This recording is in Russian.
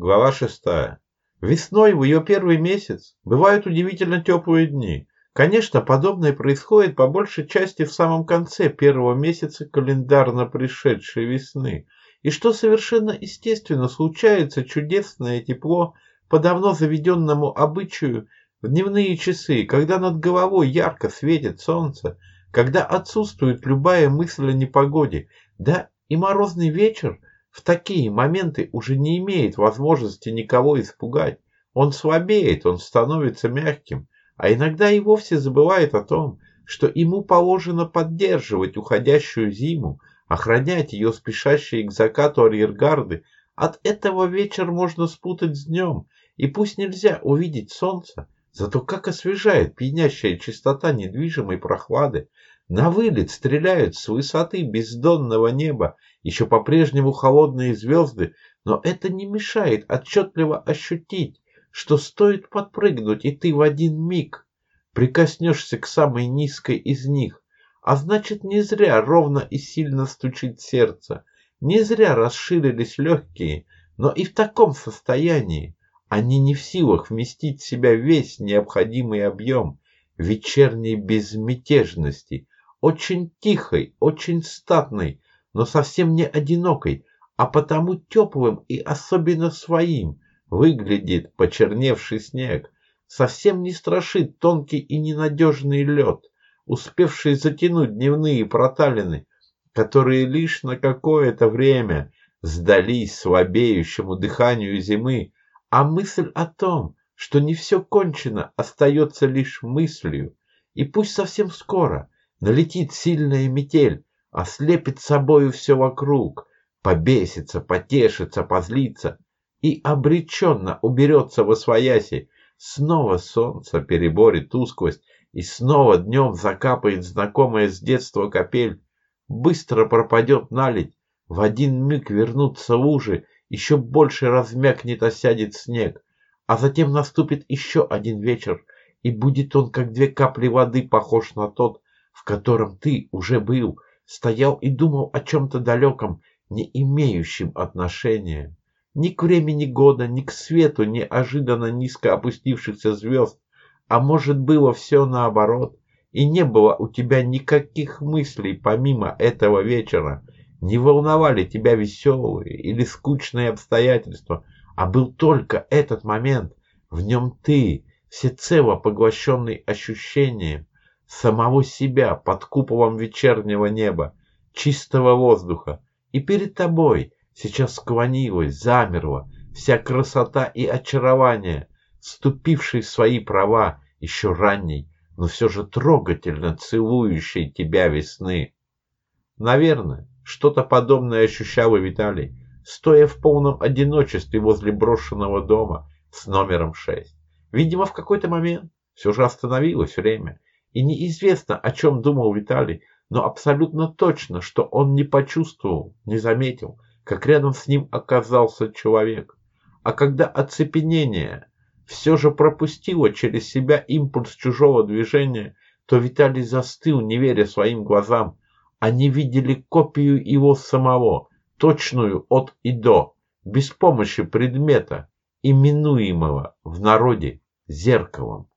Глава шестая. Весной, в ее первый месяц, бывают удивительно теплые дни. Конечно, подобное происходит по большей части в самом конце первого месяца календарно пришедшей весны. И что совершенно естественно, случается чудесное тепло по давно заведенному обычаю в дневные часы, когда над головой ярко светит солнце, когда отсутствует любая мысль о непогоде, да и морозный вечер в такие моменты уже не имеет возможности никого испугать. Он слабеет, он становится мягким, а иногда и вовсе забывает о том, что ему положено поддерживать уходящую зиму, охранять ее спешащие к закату арьергарды. От этого вечер можно спутать с днем, и пусть нельзя увидеть солнце, зато как освежает пьянящая чистота недвижимой прохлады. На вылет стреляют с высоты бездонного неба еще по-прежнему холодные звезды, но это не мешает отчетливо ощутить, что стоит подпрыгнуть, и ты в один миг прикоснешься к самой низкой из них. А значит, не зря ровно и сильно стучит сердце, не зря расширились легкие, но и в таком состоянии они не в силах вместить в себя весь необходимый объем вечерней безмятежности, очень тихой, очень статной, но совсем не одинокой, а потому теплым и особенно своим выглядит почерневший снег. Совсем не страшит тонкий и ненадежный лед, успевший затянуть дневные проталины, которые лишь на какое-то время сдались слабеющему дыханию зимы, а мысль о том, что не все кончено, остается лишь мыслью, и пусть совсем скоро налетит сильная метель, ослепит собою все вокруг, побесится, потешится, позлится и обреченно уберется во свояси. Снова солнце переборет тусклость, и снова днем закапает знакомая с детства капель. Быстро пропадет наледь, в один миг вернутся лужи, еще больше размякнет осядет снег. А затем наступит еще один вечер, и будет он, как две капли воды, похож на тот, в котором ты уже был, стоял и думал о чем-то далеком, не имеющем отношения. Ни к времени года, ни к свету неожиданно низко опустившихся звезд, а может было все наоборот, и не было у тебя никаких мыслей помимо этого вечера, не волновали тебя веселые или скучные обстоятельства, а был только этот момент, в нем ты, всецело поглощенный ощущением, самого себя под куполом вечернего неба, чистого воздуха, и перед тобой сейчас склонилась, замерла вся красота и очарование, вступившей в свои права еще ранней, но все же трогательно целующей тебя весны. Наверное, что-то подобное ощущал и Виталий, стоя в полном одиночестве возле брошенного дома с номером 6. Видимо, в какой-то момент все же остановилось время, и неизвестно, о чем думал Виталий, но абсолютно точно, что он не почувствовал, не заметил, как рядом с ним оказался человек. А когда оцепенение все же пропустило через себя импульс чужого движения, то Виталий застыл, не веря своим глазам. Они видели копию его самого, точную от и до, без помощи предмета, именуемого в народе зеркалом.